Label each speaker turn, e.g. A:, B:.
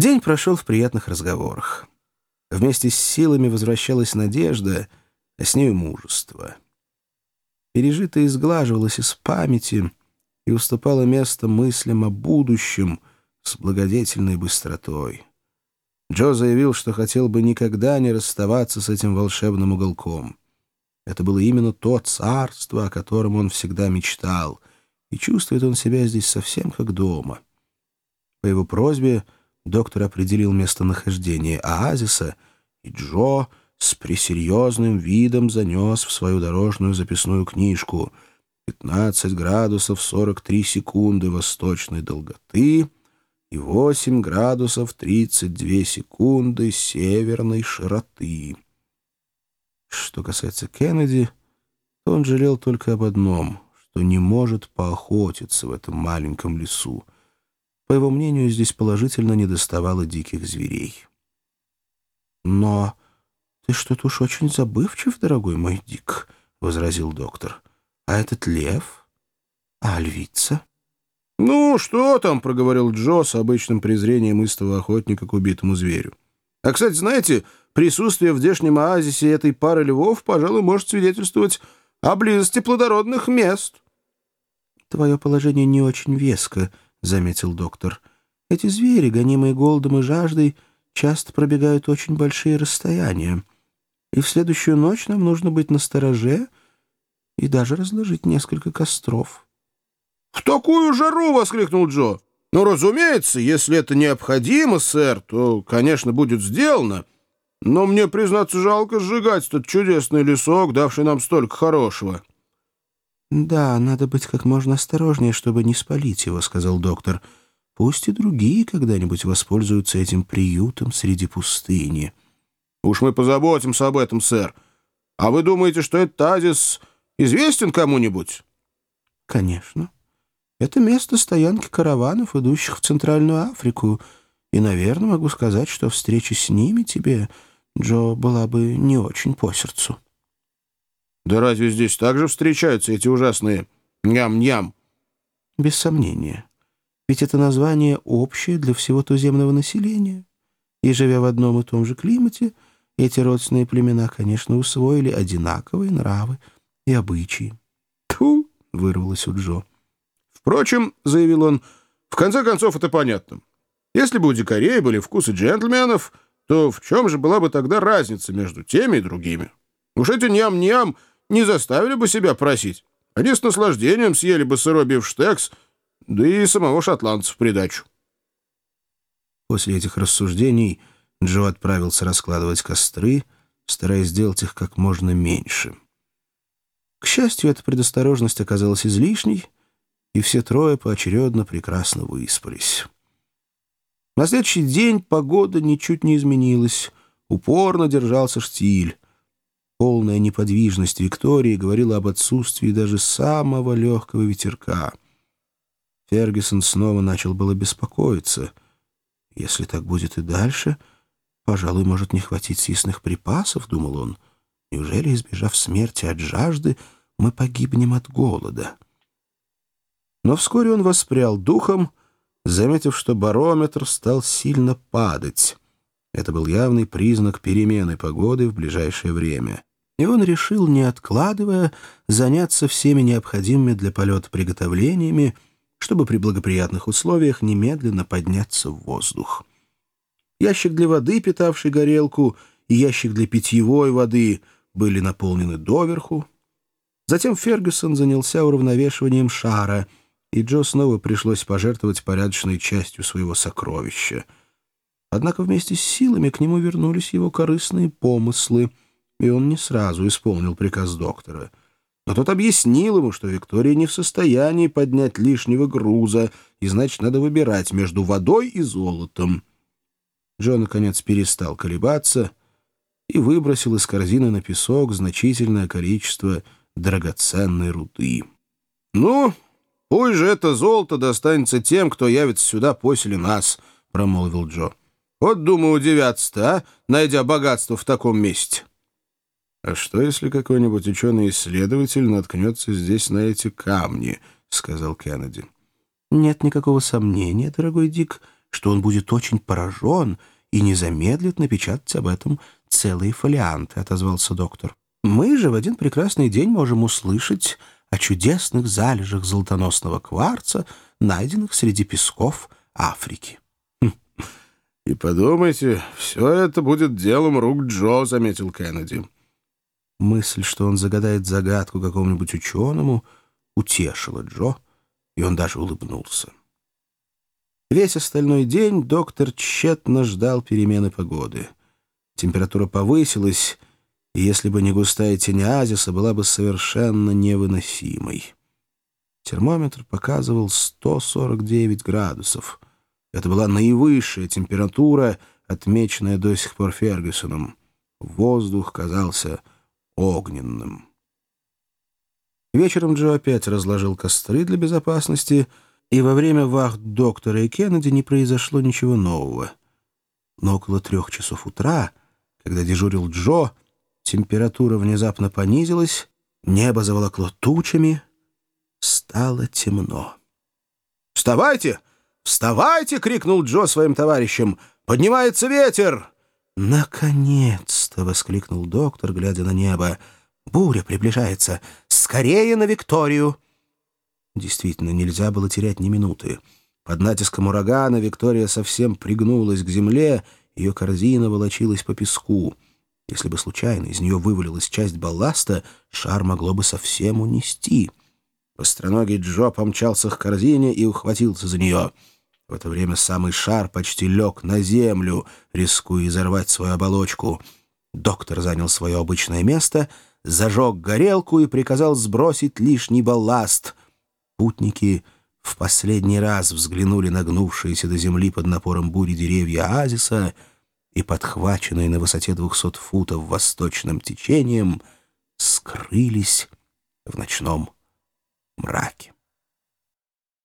A: День прошел в приятных разговорах. Вместе с силами возвращалась надежда, а с нею мужество. Пережитое изглаживалось из памяти и уступало место мыслям о будущем с благодетельной быстротой. Джо заявил, что хотел бы никогда не расставаться с этим волшебным уголком. Это было именно то царство, о котором он всегда мечтал, и чувствует он себя здесь совсем как дома. По его просьбе доктор определил местонахождение оазиса, и Джо с пресерьезным видом занес в свою дорожную записную книжку 15 градусов 43 секунды восточной долготы и 8 градусов 32 секунды северной широты. Что касается Кеннеди, то он жалел только об одном, что не может поохотиться в этом маленьком лесу. По его мнению, здесь положительно недоставало диких зверей. «Но ты что-то уж очень забывчив, дорогой мой Дик», — возразил доктор. «А этот лев? А львица?»
B: «Ну, что там?» — проговорил Джо с обычным презрением истого охотника к убитому зверю. «А, кстати, знаете, присутствие в здешнем оазисе этой пары львов, пожалуй, может свидетельствовать о близости плодородных мест».
A: «Твое положение не очень веско», — заметил доктор. «Эти звери, гонимые голодом и жаждой, часто пробегают очень большие расстояния. И в следующую ночь нам нужно быть настороже и даже разложить несколько костров».
B: «В такую жару!» — воскликнул Джо. «Ну, разумеется, если это необходимо, сэр, то, конечно, будет сделано. Но мне, признаться, жалко сжигать этот чудесный лесок, давший нам столько хорошего».
A: «Да, надо быть как можно осторожнее, чтобы не спалить его», — сказал доктор. «Пусть и другие когда-нибудь воспользуются этим приютом среди пустыни».
B: «Уж мы позаботимся об этом, сэр. А вы думаете, что этот тазис известен кому-нибудь?»
A: «Конечно. Это место стоянки караванов, идущих в Центральную Африку, и, наверное, могу сказать, что встреча с ними тебе, Джо, была бы не очень по сердцу».
B: Да разве здесь также встречаются эти ужасные ням-ням?
A: Без сомнения. Ведь это название общее для всего туземного населения. И живя в одном и том же климате, эти родственные племена, конечно, усвоили одинаковые нравы и обычаи.
B: «Тьфу!» — вырвалось у Джо. «Впрочем, — заявил он, — в конце концов это понятно. Если бы у дикарей были вкусы джентльменов, то в чем же была бы тогда разница между теми и другими? Уж эти ням-ням не заставили бы себя просить. Они с наслаждением съели бы сырой бифштекс, да и самого шотландца в придачу.
A: После этих рассуждений Джо отправился раскладывать костры, стараясь сделать их как можно меньше. К счастью, эта предосторожность оказалась излишней, и все трое поочередно прекрасно выспались. На следующий день погода ничуть не изменилась, упорно держался штиль. Полная неподвижность Виктории говорила об отсутствии даже самого легкого ветерка. Фергюсон снова начал было беспокоиться. «Если так будет и дальше, пожалуй, может не хватить съестных припасов», — думал он. «Неужели, избежав смерти от жажды, мы погибнем от голода?» Но вскоре он воспрял духом, заметив, что барометр стал сильно падать. Это был явный признак перемены погоды в ближайшее время и он решил, не откладывая, заняться всеми необходимыми для полета приготовлениями, чтобы при благоприятных условиях немедленно подняться в воздух. Ящик для воды, питавший горелку, и ящик для питьевой воды были наполнены доверху. Затем Фергюсон занялся уравновешиванием шара, и Джо снова пришлось пожертвовать порядочной частью своего сокровища. Однако вместе с силами к нему вернулись его корыстные помыслы — и он не сразу исполнил приказ доктора. Но тот объяснил ему, что Виктория не в состоянии поднять лишнего груза, и значит, надо выбирать между водой и золотом. Джо, наконец, перестал колебаться и выбросил из корзины на песок значительное количество драгоценной руды. «Ну, пусть же это золото достанется тем, кто явится сюда после нас», — промолвил Джо. «Вот, думаю, удивятся-то, а, найдя богатство в таком месте». «А что, если какой-нибудь ученый-исследователь наткнется здесь на эти камни?» — сказал Кеннеди. «Нет никакого сомнения, дорогой Дик, что он будет очень поражен и не замедлит напечатать об этом целые фолианты», — отозвался доктор. «Мы же в один прекрасный день можем услышать о чудесных залежах золотоносного кварца, найденных среди песков Африки».
B: Хм. «И подумайте, все это будет делом рук Джо», — заметил Кеннеди.
A: Мысль, что он загадает загадку какому-нибудь ученому, утешила Джо, и он даже улыбнулся. Весь остальной день доктор тщетно ждал перемены погоды. Температура повысилась, и если бы не густая тень оазиса, была бы совершенно невыносимой. Термометр показывал 149 градусов. Это была наивысшая температура, отмеченная до сих пор Фергюсоном. Воздух казался огненным. Вечером Джо опять разложил костры для безопасности, и во время вахт доктора и Кеннеди не произошло ничего нового. Но около трех часов утра, когда дежурил Джо, температура внезапно понизилась, небо заволокло тучами, стало темно. «Вставайте! Вставайте!» — крикнул Джо своим товарищам. «Поднимается ветер!» «Наконец-то!» — воскликнул доктор, глядя на небо. «Буря приближается! Скорее на Викторию!» Действительно, нельзя было терять ни минуты. Под натиском урагана Виктория совсем пригнулась к земле, ее корзина волочилась по песку. Если бы случайно из нее вывалилась часть балласта, шар могло бы совсем унести. Построногий Джо помчался к корзине и ухватился за нее — в это время самый шар почти лег на землю, рискуя изорвать свою оболочку. Доктор занял свое обычное место, зажег горелку и приказал сбросить лишний балласт. Путники в последний раз взглянули на гнувшиеся до земли под напором бури деревья оазиса и, подхваченные на высоте двухсот футов восточным течением, скрылись в ночном мраке.